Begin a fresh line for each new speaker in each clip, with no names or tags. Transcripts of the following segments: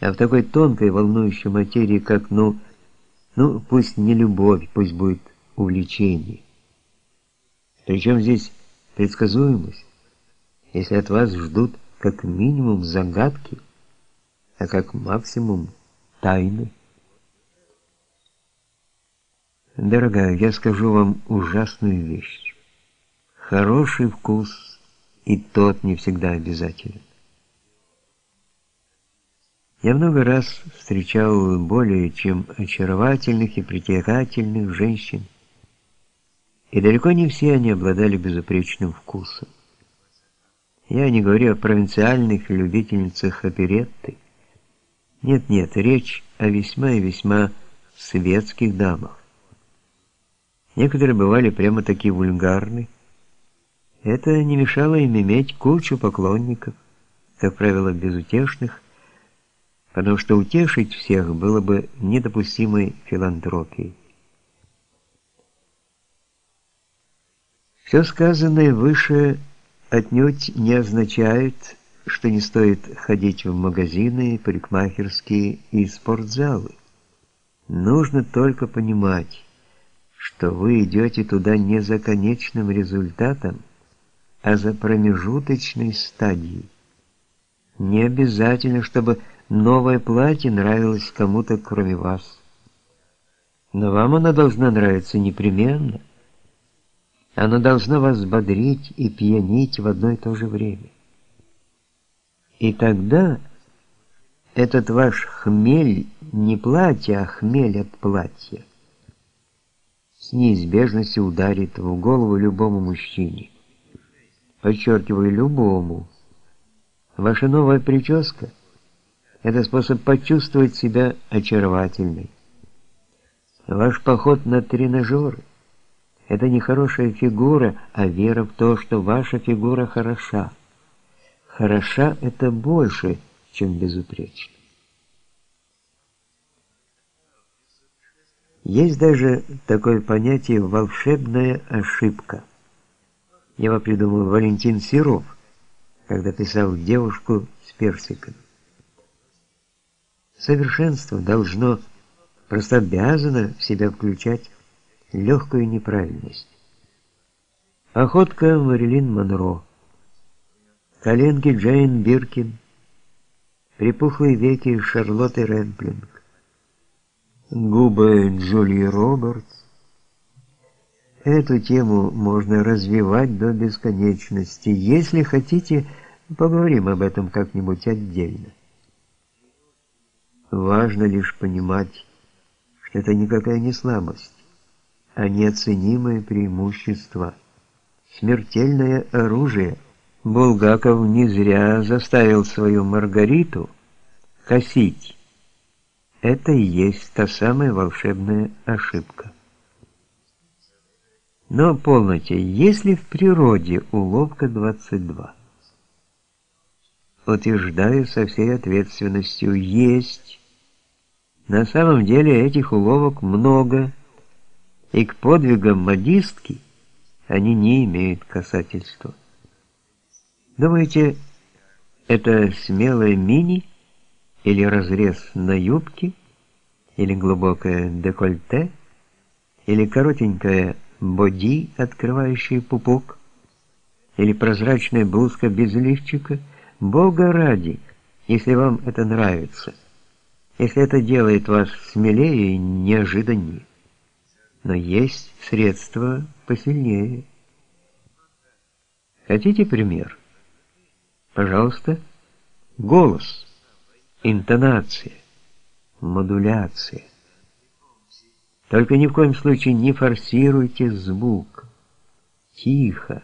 а в такой тонкой волнующей материи, как, ну, ну, пусть не любовь, пусть будет увлечение. Причем здесь предсказуемость, если от вас ждут как минимум загадки, а как максимум тайны. Дорогая, я скажу вам ужасную вещь. Хороший вкус и тот не всегда обязателен. Я много раз встречал более чем очаровательных и притягательных женщин, и далеко не все они обладали безупречным вкусом. Я не говорю о провинциальных любительницах оперетты. Нет-нет, речь о весьма и весьма светских дамах. Некоторые бывали прямо-таки вульгарны. Это не мешало им иметь кучу поклонников, как правило, безутешных, потому что утешить всех было бы недопустимой филантропией. Все сказанное выше отнюдь не означает, что не стоит ходить в магазины, парикмахерские и спортзалы. Нужно только понимать, что вы идете туда не за конечным результатом, а за промежуточной стадией. Не обязательно, чтобы новое платье нравилось кому-то, кроме вас. Но вам оно должно нравиться непременно. Оно должно вас бодрить и пьянить в одно и то же время. И тогда этот ваш хмель не платье, а хмель от платья с неизбежностью ударит в голову любому мужчине. Подчеркиваю, любому. Ваша новая прическа – это способ почувствовать себя очаровательной. Ваш поход на тренажеры – это не хорошая фигура, а вера в то, что ваша фигура хороша. Хороша – это больше, чем безупречно. Есть даже такое понятие «волшебная ошибка». Его придумал Валентин Серов, когда писал «Девушку с персиком». Совершенство должно, просто обязано в себя включать легкую неправильность. Охотка Марилин Монро, коленки Джейн Биркин, припухлые веки Шарлотты Рэмплинг, губы Джулии Робертс. Эту тему можно развивать до бесконечности. Если хотите, поговорим об этом как-нибудь отдельно. Важно лишь понимать, что это никакая не слабость а неоценимое преимущество. Смертельное оружие. Булгаков не зря заставил свою Маргариту косить. Это и есть та самая волшебная ошибка. Но полноте, если в природе уловка 22? Утверждаю со всей ответственностью, есть. На самом деле этих уловок много, и к подвигам модистки они не имеют касательства. Думаете, это смелая мини или разрез на юбке, или глубокое декольте, или коротенькая боди, открывающая пупок, или прозрачная блузка без лифчика, Бога ради, если вам это нравится, если это делает вас смелее и неожиданнее но есть средства посильнее. Хотите пример? Пожалуйста. Голос, интонация, модуляция. Только ни в коем случае не форсируйте звук. Тихо.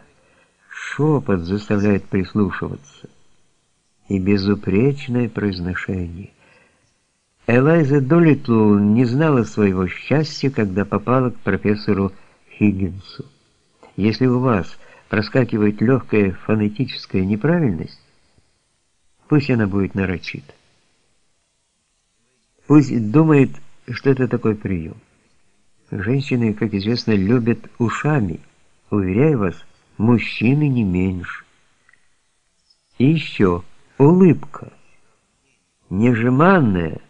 Шепот заставляет прислушиваться. И безупречное произношение – Элайза Долитл не знала своего счастья, когда попала к профессору Хиггинсу. Если у вас проскакивает легкая фонетическая неправильность, пусть она будет нарочит. Пусть думает, что это такой прием. Женщины, как известно, любят ушами. Уверяю вас, мужчины не меньше. И еще улыбка. Нежеманная,